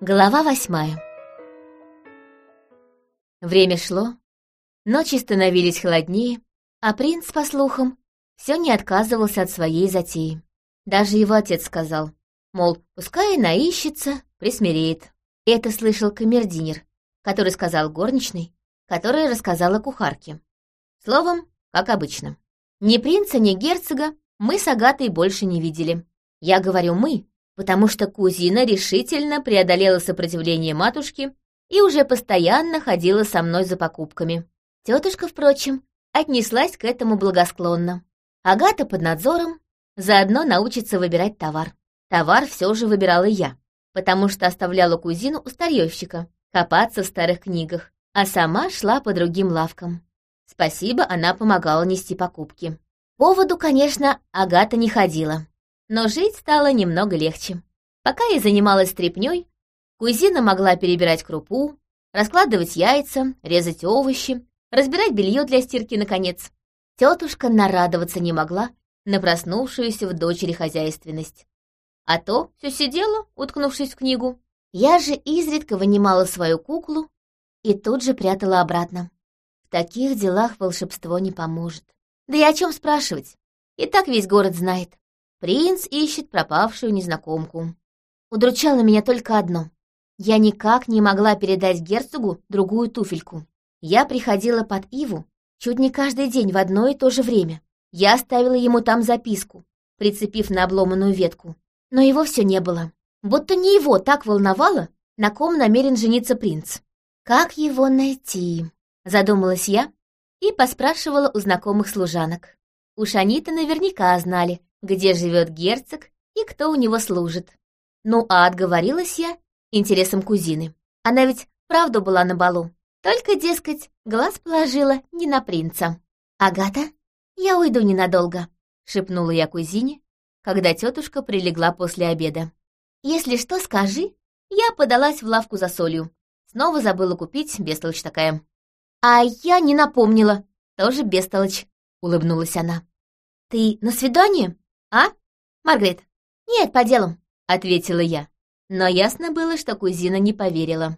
Глава восьмая Время шло, ночи становились холоднее, а принц, по слухам, все не отказывался от своей затеи. Даже его отец сказал, мол, пускай наищется, присмиреет. Это слышал камердинер, который сказал горничной, которая рассказала кухарке. Словом, как обычно. Ни принца, ни герцога мы с Агатой больше не видели. Я говорю «мы», потому что кузина решительно преодолела сопротивление матушки и уже постоянно ходила со мной за покупками. Тетушка, впрочем, отнеслась к этому благосклонно. Агата под надзором, заодно научится выбирать товар. Товар все же выбирала я, потому что оставляла кузину у старьевщика, копаться в старых книгах, а сама шла по другим лавкам. Спасибо, она помогала нести покупки. Поводу, конечно, Агата не ходила, но жить стало немного легче. Пока я занималась стряпнёй, кузина могла перебирать крупу, раскладывать яйца, резать овощи, разбирать белье для стирки, наконец. Тетушка нарадоваться не могла на проснувшуюся в дочери хозяйственность. А то все сидела, уткнувшись в книгу. Я же изредка вынимала свою куклу и тут же прятала обратно. В таких делах волшебство не поможет. Да и о чем спрашивать? И так весь город знает. Принц ищет пропавшую незнакомку. Удручало меня только одно. Я никак не могла передать герцогу другую туфельку. Я приходила под Иву чуть не каждый день в одно и то же время. Я оставила ему там записку, прицепив на обломанную ветку. Но его все не было. Будто не его так волновало, на ком намерен жениться принц. «Как его найти?» — задумалась я и поспрашивала у знакомых служанок. Уж они-то наверняка знали, где живет герцог и кто у него служит. Ну, а отговорилась я интересом кузины. Она ведь правду была на балу. Только, дескать, глаз положила не на принца. «Агата, я уйду ненадолго», — шепнула я кузине, когда тетушка прилегла после обеда. «Если что, скажи, я подалась в лавку за солью. Снова забыла купить, бестолочь такая». «А я не напомнила, тоже бестолочь», — улыбнулась она. «Ты на свидание?» «А, Маргарет?» «Нет, по делам», — ответила я. Но ясно было, что кузина не поверила.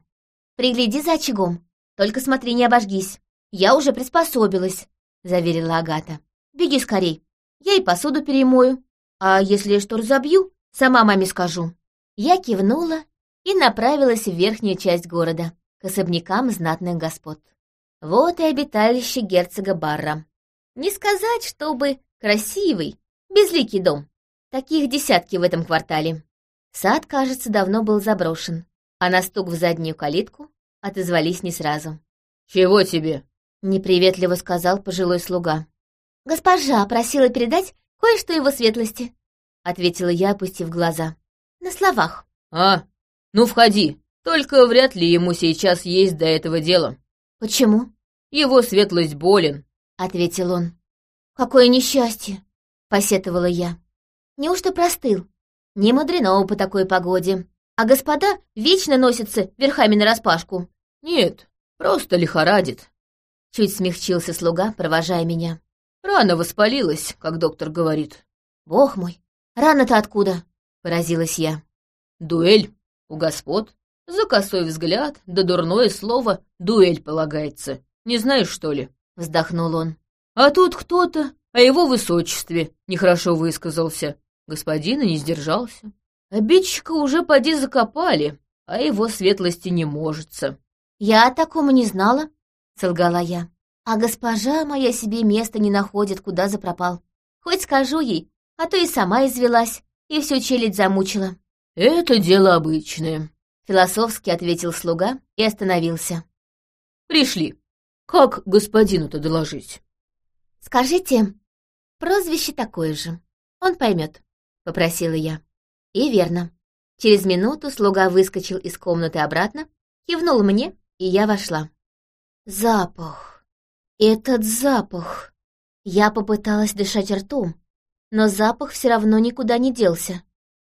«Пригляди за очагом, только смотри, не обожгись. Я уже приспособилась», — заверила Агата. «Беги скорей, я и посуду перемою. А если что разобью, сама маме скажу». Я кивнула и направилась в верхнюю часть города, к особнякам знатных господ. Вот и обиталище герцога Барра. Не сказать, чтобы красивый, Безликий дом. Таких десятки в этом квартале. Сад, кажется, давно был заброшен, а на стук в заднюю калитку отозвались не сразу. «Чего тебе?» — неприветливо сказал пожилой слуга. «Госпожа просила передать кое-что его светлости», — ответила я, опустив глаза. «На словах». «А, ну входи, только вряд ли ему сейчас есть до этого дела». «Почему?» «Его светлость болен», — ответил он. «Какое несчастье!» Посетовала я. Неужто простыл? Не мудрено по такой погоде. А господа вечно носятся верхами нараспашку. Нет, просто лихорадит. Чуть смягчился слуга, провожая меня. Рано воспалилась, как доктор говорит. Бог мой, рано-то откуда? Поразилась я. Дуэль у господ. За косой взгляд, да дурное слово «дуэль» полагается. Не знаешь, что ли? Вздохнул он. А тут кто-то о его высочестве нехорошо высказался. Господина не сдержался. Обидчика уже поди закопали, а его светлости не можется. «Я о таком не знала», — солгала я. «А госпожа моя себе места не находит, куда запропал. Хоть скажу ей, а то и сама извелась, и всю челядь замучила». «Это дело обычное», — философски ответил слуга и остановился. «Пришли. Как господину-то доложить?» «Скажите, прозвище такое же. Он поймет», — попросила я. И верно. Через минуту слуга выскочил из комнаты обратно, кивнул мне, и я вошла. Запах. Этот запах. Я попыталась дышать ртом, но запах все равно никуда не делся.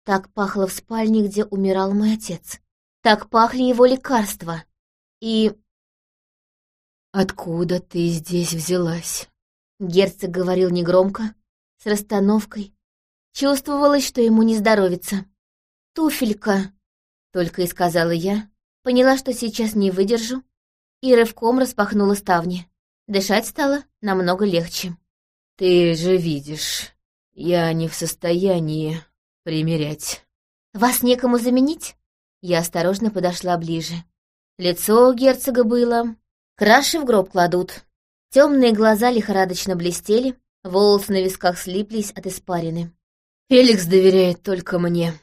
Так пахло в спальне, где умирал мой отец. Так пахли его лекарства. И... «Откуда ты здесь взялась?» Герцог говорил негромко, с расстановкой. Чувствовалось, что ему не здоровится. «Туфелька», — только и сказала я, поняла, что сейчас не выдержу, и рывком распахнула ставни. Дышать стало намного легче. «Ты же видишь, я не в состоянии примерять». «Вас некому заменить?» Я осторожно подошла ближе. Лицо у герцога было... Краши в гроб кладут. Темные глаза лихорадочно блестели, волосы на висках слиплись от испарины. «Феликс доверяет только мне.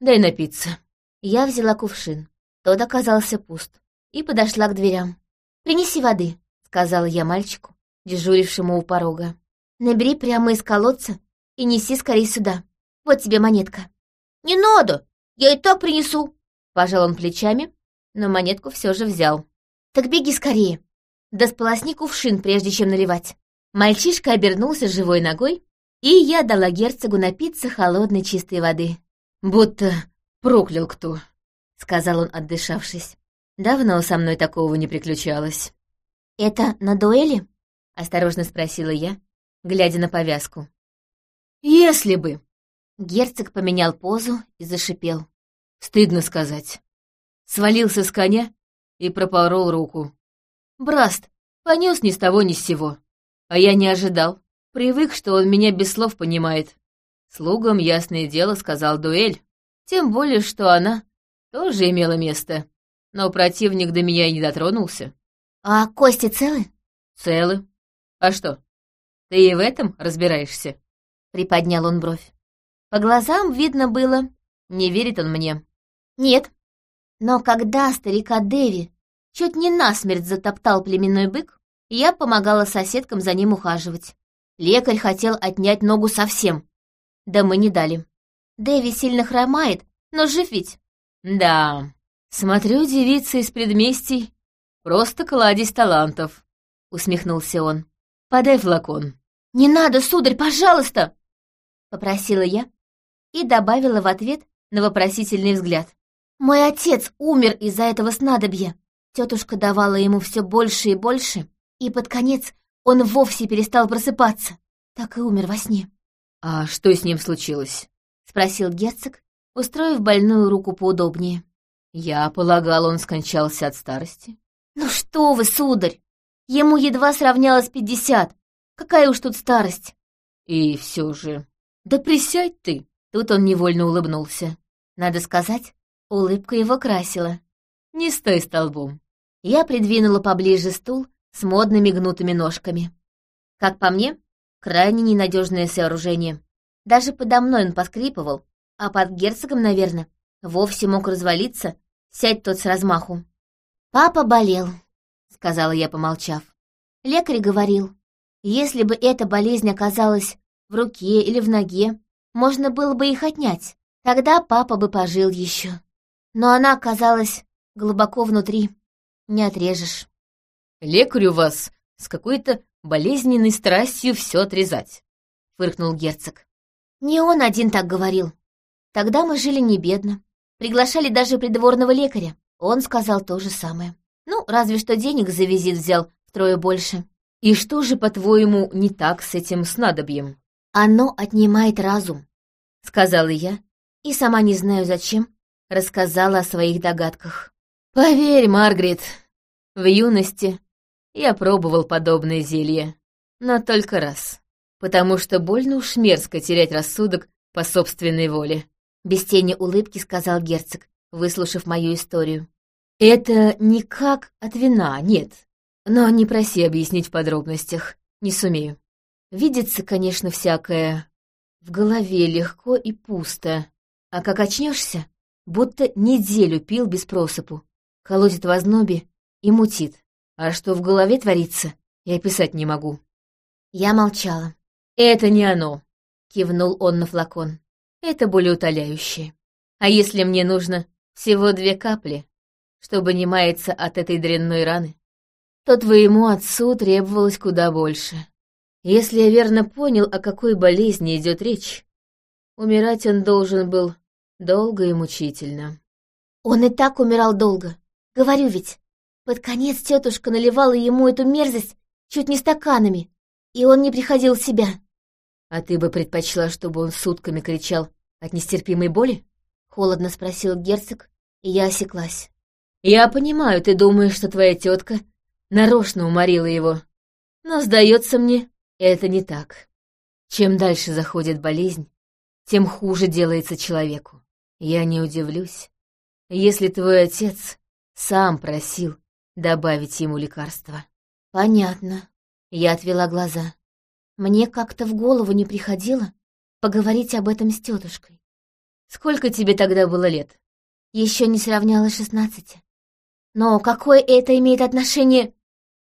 Дай напиться». Я взяла кувшин. Тот оказался пуст. И подошла к дверям. «Принеси воды», — сказала я мальчику, дежурившему у порога. «Набери прямо из колодца и неси скорее сюда. Вот тебе монетка». «Не надо! Я и так принесу!» Пожал он плечами, но монетку все же взял. «Так беги скорее. Да сполосни кувшин, прежде чем наливать». Мальчишка обернулся живой ногой, и я дала герцогу напиться холодной чистой воды. «Будто проклял кто», — сказал он, отдышавшись. «Давно со мной такого не приключалось». «Это на дуэли?» — осторожно спросила я, глядя на повязку. «Если бы!» Герцог поменял позу и зашипел. Стыдно сказать. Свалился с коня и пропорол руку. Браст понес ни с того ни с сего. А я не ожидал. Привык, что он меня без слов понимает. Слугам, ясное дело, сказал дуэль. Тем более, что она тоже имела место. Но противник до меня и не дотронулся. «А кости целы?» «Целы. А что, ты и в этом разбираешься?» Приподнял он бровь. По глазам видно было, не верит он мне. Нет. Но когда старика Дэви чуть не насмерть затоптал племенной бык, я помогала соседкам за ним ухаживать. Лекарь хотел отнять ногу совсем. Да мы не дали. Дэви сильно хромает, но жив ведь. Да, смотрю, девица из предместий просто кладезь талантов, усмехнулся он. Подай флакон. Не надо, сударь, пожалуйста! Попросила я, и добавила в ответ на вопросительный взгляд. «Мой отец умер из-за этого снадобья. Тетушка давала ему все больше и больше, и под конец он вовсе перестал просыпаться. Так и умер во сне». «А что с ним случилось?» — спросил герцог, устроив больную руку поудобнее. «Я полагал, он скончался от старости». «Ну что вы, сударь! Ему едва сравнялось пятьдесят. Какая уж тут старость!» «И все же...» «Да присядь ты!» Тут он невольно улыбнулся. Надо сказать, улыбка его красила. «Не стой столбом». Я придвинула поближе стул с модными гнутыми ножками. Как по мне, крайне ненадежное сооружение. Даже подо мной он поскрипывал, а под герцогом, наверное, вовсе мог развалиться, сядь тот с размаху. «Папа болел», — сказала я, помолчав. Лекарь говорил, если бы эта болезнь оказалась в руке или в ноге, можно было бы их отнять. Тогда папа бы пожил еще. Но она оказалась глубоко внутри. Не отрежешь. «Лекарь у вас с какой-то болезненной страстью все отрезать», — фыркнул герцог. Не он один так говорил. Тогда мы жили не бедно. Приглашали даже придворного лекаря. Он сказал то же самое. Ну, разве что денег за визит взял втрое больше. И что же, по-твоему, не так с этим снадобьем? «Оно отнимает разум», — сказала я, и сама не знаю зачем, рассказала о своих догадках. «Поверь, Маргарет, в юности я пробовал подобное зелье, но только раз, потому что больно уж мерзко терять рассудок по собственной воле», — без тени улыбки сказал герцог, выслушав мою историю. «Это никак от вина, нет, но не проси объяснить в подробностях, не сумею». Видится, конечно, всякое. В голове легко и пусто. А как очнешься, будто неделю пил без просыпу. Колотит в ознобе и мутит. А что в голове творится, я описать не могу. Я молчала. «Это не оно», — кивнул он на флакон. «Это более утоляющее. А если мне нужно всего две капли, чтобы не маяться от этой дрянной раны, то твоему отцу требовалось куда больше. Если я верно понял, о какой болезни идет речь, умирать он должен был долго и мучительно. Он и так умирал долго. Говорю ведь, под конец тетушка наливала ему эту мерзость чуть не стаканами, и он не приходил в себя. А ты бы предпочла, чтобы он сутками кричал от нестерпимой боли? Холодно спросил герцог Я осеклась. «Я понимаю, ты думаешь, что твоя тетка нарочно уморила его. Но, сдается мне, это не так. Чем дальше заходит болезнь, тем хуже делается человеку. Я не удивлюсь, если твой отец сам просил добавить ему лекарства. Понятно. Я отвела глаза. Мне как-то в голову не приходило поговорить об этом с тетушкой. Сколько тебе тогда было лет? Еще не сравняла шестнадцати. Но какое это имеет отношение...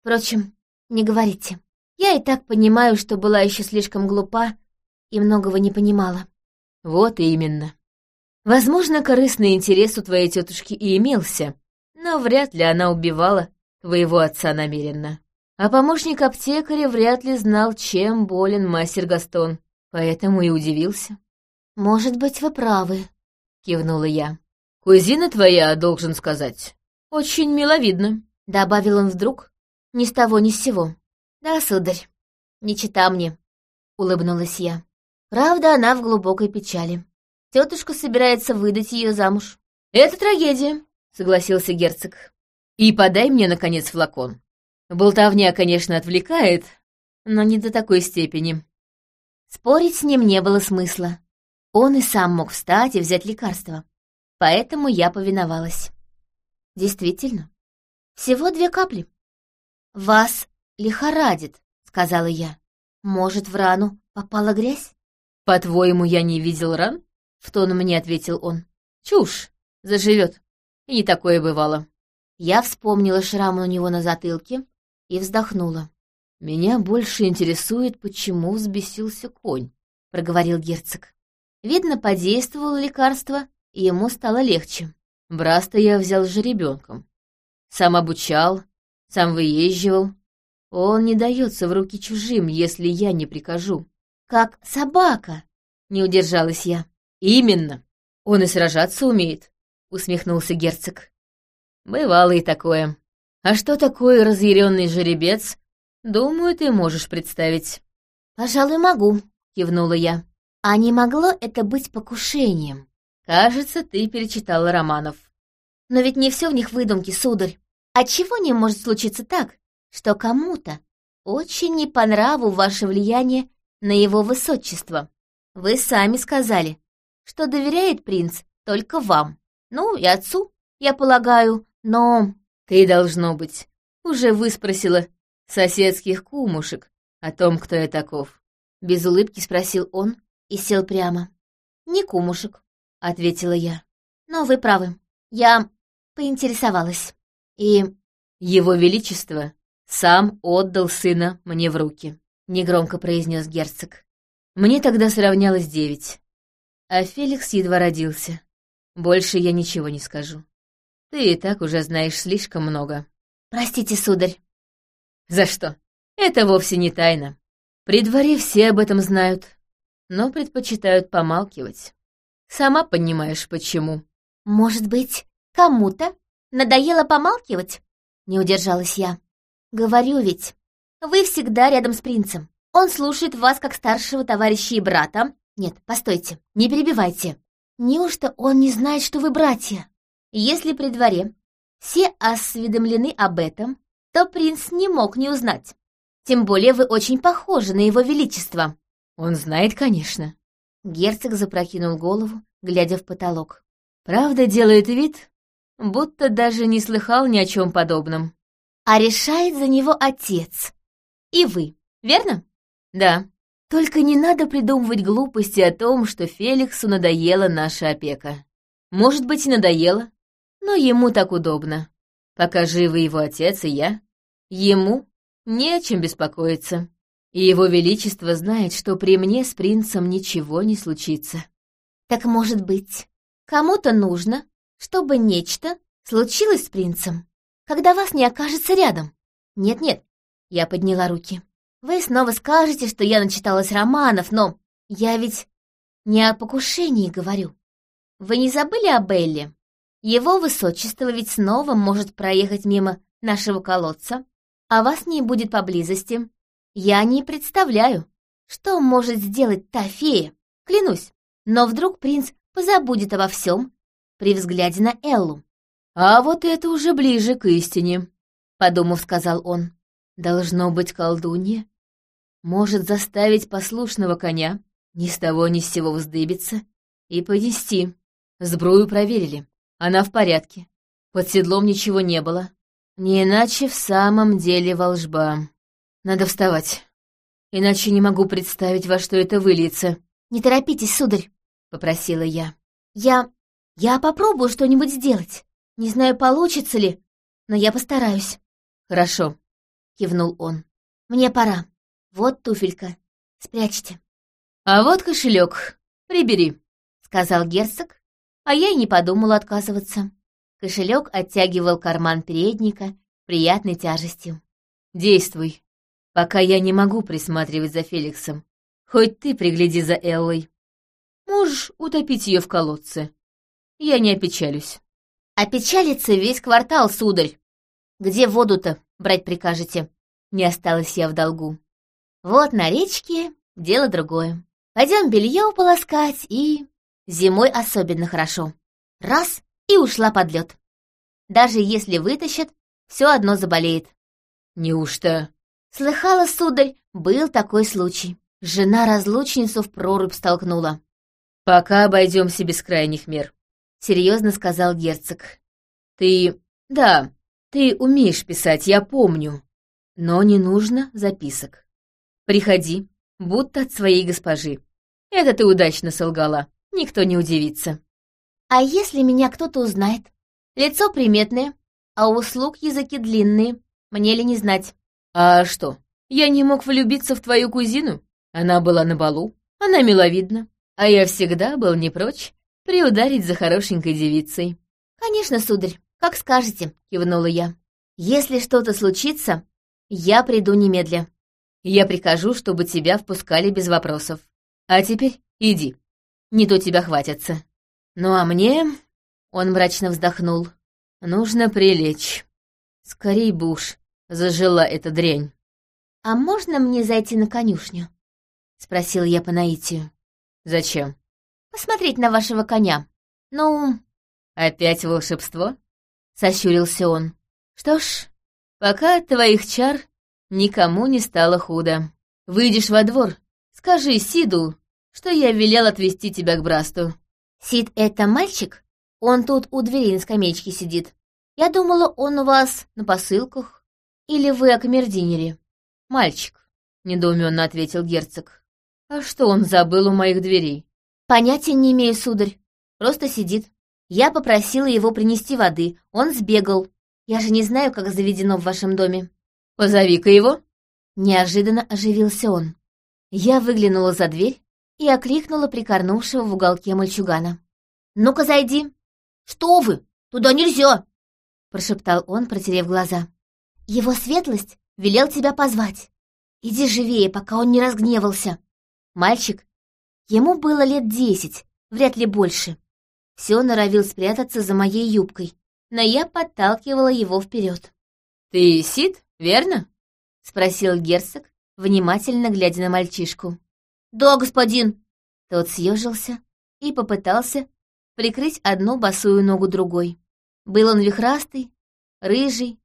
Впрочем, не говорите. Я и так понимаю, что была еще слишком глупа и многого не понимала. Вот именно. Возможно, корыстный интерес у твоей тетушки и имелся, но вряд ли она убивала твоего отца намеренно. А помощник аптекаря вряд ли знал, чем болен мастер Гастон, поэтому и удивился. «Может быть, вы правы», — кивнула я. «Кузина твоя, должен сказать, очень миловидна», — добавил он вдруг, ни с того ни с сего. «Да, сударь, не чита мне», — улыбнулась я. Правда, она в глубокой печали. Тетушка собирается выдать ее замуж. «Это трагедия», — согласился герцог. «И подай мне, наконец, флакон. Болтовня, конечно, отвлекает, но не до такой степени». Спорить с ним не было смысла. Он и сам мог встать и взять лекарство. Поэтому я повиновалась. Действительно, всего две капли. «Вас лихорадит», — сказала я. «Может, в рану попала грязь?» «По-твоему, я не видел ран?» — в тон мне ответил он. «Чушь! Заживет. И не такое бывало». Я вспомнила шрам у него на затылке и вздохнула. «Меня больше интересует, почему взбесился конь», — проговорил герцог. Видно, подействовало лекарство, и ему стало легче. Браста я взял жеребенком. Сам обучал, сам выезживал. Он не дается в руки чужим, если я не прикажу. Как собака, не удержалась я. Именно. Он и сражаться умеет, усмехнулся герцог. Бывало и такое. А что такое разъяренный жеребец, думаю, ты можешь представить. Пожалуй, могу, кивнула я. А не могло это быть покушением? Кажется, ты перечитала романов. Но ведь не все в них выдумки, сударь. Отчего не может случиться так, что кому-то очень не по нраву ваше влияние на его высочество? Вы сами сказали, что доверяет принц только вам. Ну, и отцу, я полагаю, но... Ты, должно быть, уже выспросила соседских кумушек о том, кто я таков. Без улыбки спросил он и сел прямо. «Не кумушек», — ответила я. «Но вы правы. Я поинтересовалась. И его величество сам отдал сына мне в руки», — негромко произнес герцог. «Мне тогда сравнялось девять, а Феликс едва родился. Больше я ничего не скажу. Ты и так уже знаешь слишком много». «Простите, сударь». «За что? Это вовсе не тайна. При дворе все об этом знают, но предпочитают помалкивать. Сама понимаешь, почему». «Может быть, кому-то надоело помалкивать?» Не удержалась я. «Говорю ведь, вы всегда рядом с принцем. Он слушает вас как старшего товарища и брата. Нет, постойте, не перебивайте. Неужто он не знает, что вы братья? Если при дворе все осведомлены об этом, то принц не мог не узнать. Тем более вы очень похожи на его величество». «Он знает, конечно». Герцог запрокинул голову, глядя в потолок. «Правда, делает вид, будто даже не слыхал ни о чем подобном. А решает за него отец. И вы, верно? Да. Только не надо придумывать глупости о том, что Феликсу надоела наша опека. Может быть, и надоело, но ему так удобно. Пока живы его отец и я, ему не о чем беспокоиться. И его величество знает, что при мне с принцем ничего не случится. Так может быть, кому-то нужно, чтобы нечто случилось с принцем, когда вас не окажется рядом. Нет-нет, я подняла руки. Вы снова скажете, что я начиталась романов, но я ведь не о покушении говорю. Вы не забыли о Белле? Его высочество ведь снова может проехать мимо нашего колодца, а вас не будет поблизости. Я не представляю, что может сделать та фея, клянусь. Но вдруг принц позабудет обо всем при взгляде на Эллу. А вот это уже ближе к истине, подумав, сказал он. Должно быть колдунья. Может заставить послушного коня ни с того ни с сего вздыбиться и понести. Сбрую проверили. Она в порядке. Под седлом ничего не было. Не иначе в самом деле волжба. Надо вставать. Иначе не могу представить, во что это выльется. «Не торопитесь, сударь», — попросила я. «Я... я попробую что-нибудь сделать. Не знаю, получится ли, но я постараюсь». «Хорошо», — кивнул он. «Мне пора. Вот туфелька. Спрячьте». «А вот кошелек. Прибери», — сказал герцог, а я и не подумала отказываться. Кошелек оттягивал карман передника приятной тяжестью. «Действуй, пока я не могу присматривать за Феликсом. Хоть ты пригляди за Эллой. Можешь утопить ее в колодце. Я не опечалюсь. Опечалится весь квартал, сударь. Где воду-то брать прикажете? Не осталась я в долгу. Вот на речке дело другое. Пойдем белье полоскать и... Зимой особенно хорошо. Раз — и ушла под лед. Даже если вытащат, все одно заболеет. Неужто? Слыхала, сударь, был такой случай. Жена разлучницу в прорубь столкнула. «Пока обойдемся без крайних мер», — серьезно сказал герцог. «Ты... да, ты умеешь писать, я помню. Но не нужно записок. Приходи, будто от своей госпожи. Это ты удачно солгала, никто не удивится». «А если меня кто-то узнает? Лицо приметное, а услуг языки длинные, мне ли не знать?» «А что, я не мог влюбиться в твою кузину?» Она была на балу, она миловидна, а я всегда был не прочь приударить за хорошенькой девицей. «Конечно, сударь, как скажете», — кивнула я. «Если что-то случится, я приду немедля. Я прикажу, чтобы тебя впускали без вопросов. А теперь иди, не то тебя хватится. Ну а мне...» — он мрачно вздохнул. «Нужно прилечь. Скорей бы уж зажила эта дрянь». «А можно мне зайти на конюшню?» — спросил я по наитию. «Зачем?» «Посмотреть на вашего коня. Ну...» «Опять волшебство?» — сощурился он. «Что ж, пока от твоих чар никому не стало худо. Выйдешь во двор, скажи Сиду, что я велел отвезти тебя к Брасту». «Сид — это мальчик? Он тут у двери на скамеечке сидит. Я думала, он у вас на посылках. Или вы о камердинере?» «Мальчик», — недоуменно ответил герцог. А что он забыл у моих дверей? Понятия не имею, сударь. Просто сидит. Я попросила его принести воды. Он сбегал. Я же не знаю, как заведено в вашем доме. Позови-ка его. Неожиданно оживился он. Я выглянула за дверь и окликнула прикорнувшего в уголке мальчугана. «Ну-ка, зайди!» «Что вы? Туда нельзя!» Прошептал он, протерев глаза. «Его светлость велел тебя позвать. Иди живее, пока он не разгневался!» Мальчик, ему было лет десять, вряд ли больше. Все норовил спрятаться за моей юбкой, но я подталкивала его вперед. «Ты Сид, верно?» — спросил герцог, внимательно глядя на мальчишку. «Да, господин!» Тот съежился и попытался прикрыть одну босую ногу другой. Был он вихрастый, рыжий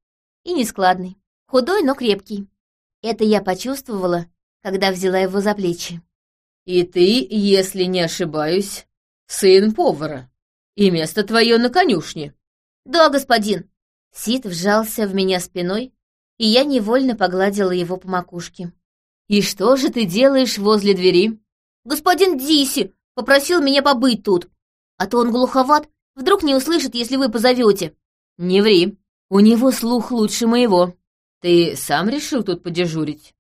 и нескладный, худой, но крепкий. Это я почувствовала, когда взяла его за плечи. И ты, если не ошибаюсь, сын повара, и место твое на конюшне. Да, господин. Сид вжался в меня спиной, и я невольно погладила его по макушке. И что же ты делаешь возле двери? Господин Диси попросил меня побыть тут, а то он глуховат, вдруг не услышит, если вы позовете. Не ври, у него слух лучше моего. Ты сам решил тут подежурить?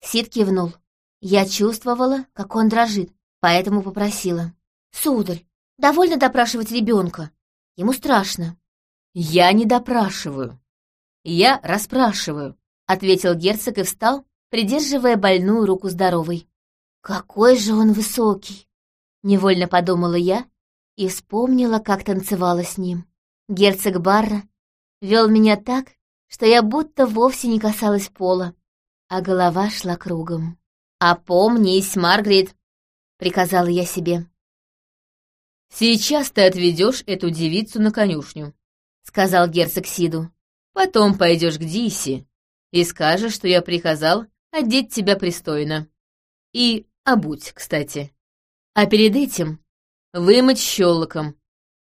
Сид кивнул. Я чувствовала, как он дрожит, поэтому попросила. «Сударь, довольно допрашивать ребенка. Ему страшно». «Я не допрашиваю. Я расспрашиваю», — ответил герцог и встал, придерживая больную руку здоровой. «Какой же он высокий!» — невольно подумала я и вспомнила, как танцевала с ним. Герцог Барра вел меня так, что я будто вовсе не касалась пола, а голова шла кругом. «Опомнись, Маргарет!» — приказала я себе. «Сейчас ты отведешь эту девицу на конюшню», — сказал герцог Сиду. Потом пойдешь к Диси и скажешь, что я приказал одеть тебя пристойно. И обуть, кстати. А перед этим вымыть щелоком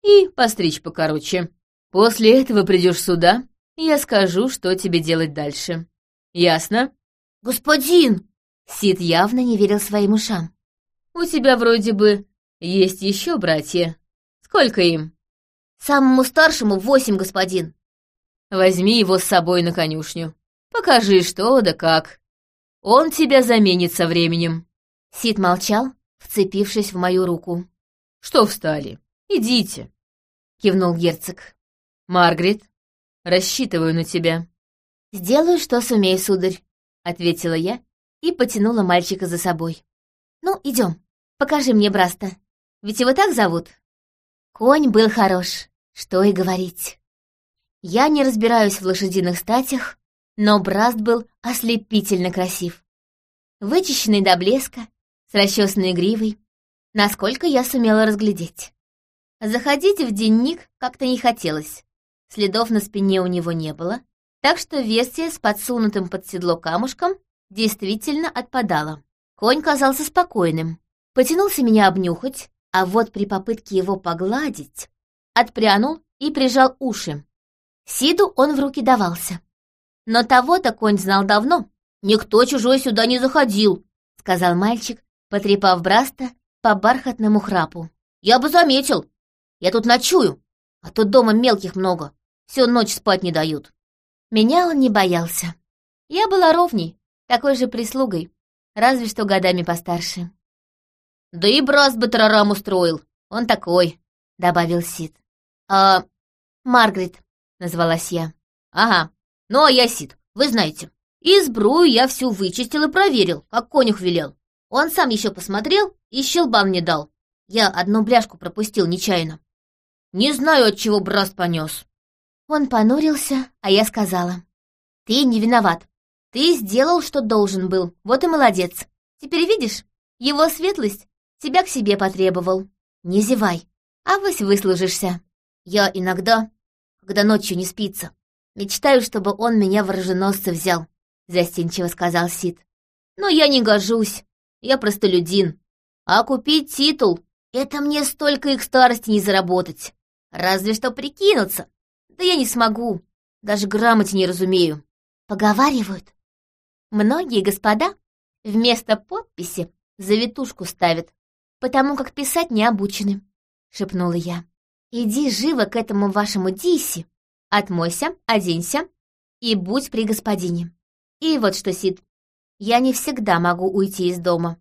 и постричь покороче. После этого придешь сюда, и я скажу, что тебе делать дальше. Ясно? Господин! Сид явно не верил своим ушам. У тебя вроде бы есть еще братья. Сколько им? Самому старшему восемь, господин. Возьми его с собой на конюшню. Покажи, что да как. Он тебя заменит со временем. Сид молчал, вцепившись в мою руку. Что встали? Идите, кивнул герцог. Маргарет, рассчитываю на тебя. Сделаю, что сумею, сударь, ответила я и потянула мальчика за собой. Ну, идем, покажи мне Браста. Ведь его так зовут. Конь был хорош, что и говорить. Я не разбираюсь в лошадиных статях, но Браст был ослепительно красив. Вычищенный до блеска, с расчесанной гривой, насколько я сумела разглядеть. Заходить в денник как-то не хотелось. Следов на спине у него не было, так что версия с подсунутым под седло камушком действительно отпадала. Конь казался спокойным, потянулся меня обнюхать, а вот при попытке его погладить отпрянул и прижал уши. Сиду он в руки давался. Но того-то конь знал давно. «Никто чужой сюда не заходил», — сказал мальчик, потрепав Браста по бархатному храпу. «Я бы заметил. Я тут ночую, а тут дома мелких много. Всю ночь спать не дают». Меня он не боялся. Я была ровней, такой же прислугой, разве что годами постарше. «Да и Браст бы тарарам устроил, он такой», — добавил Сид. «А... Маргарет», — назвалась я. «Ага, ну а я Сид, вы знаете. И сбрую я всю вычистил и проверил, как конюх велел. Он сам еще посмотрел и щелбан мне дал. Я одну бляшку пропустил нечаянно. Не знаю, от чего Браст понес. Он понурился, а я сказала. Ты не виноват. Ты сделал, что должен был, вот и молодец. Теперь видишь, его светлость тебя к себе потребовал. Не зевай, а вось выслужишься. Я иногда, когда ночью не спится, мечтаю, чтобы он меня в оруженосце взял, застенчиво сказал Сид. Но я не гожусь, я простолюдин. А купить титул — это мне столько их старости не заработать. Разве что прикинуться. Да я не смогу, даже грамоте не разумею. Поговаривают. Многие господа вместо подписи завитушку ставят, потому как писать не обучены, — шепнула я. Иди живо к этому вашему Диси, отмойся, оденься и будь при господине. И вот что, Сид, я не всегда могу уйти из дома.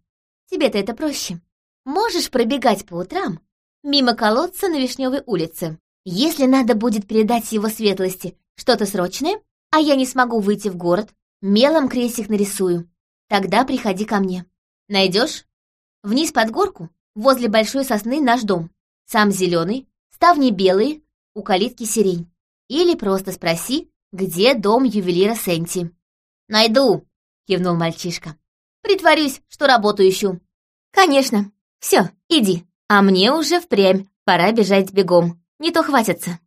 Тебе-то это проще. Можешь пробегать по утрам мимо колодца на Вишневой улице. Если надо будет передать его светлости что-то срочное, а я не смогу выйти в город, мелом крестик нарисую. Тогда приходи ко мне. Найдешь? Вниз под горку, возле большой сосны наш дом. Сам зеленый, ставни белые, у калитки сирень. Или просто спроси, где дом ювелира Сенти. Найду, кивнул мальчишка. Притворюсь, что работу ищу. Конечно. Все, иди. А мне уже впрямь пора бежать бегом. Не то хватится.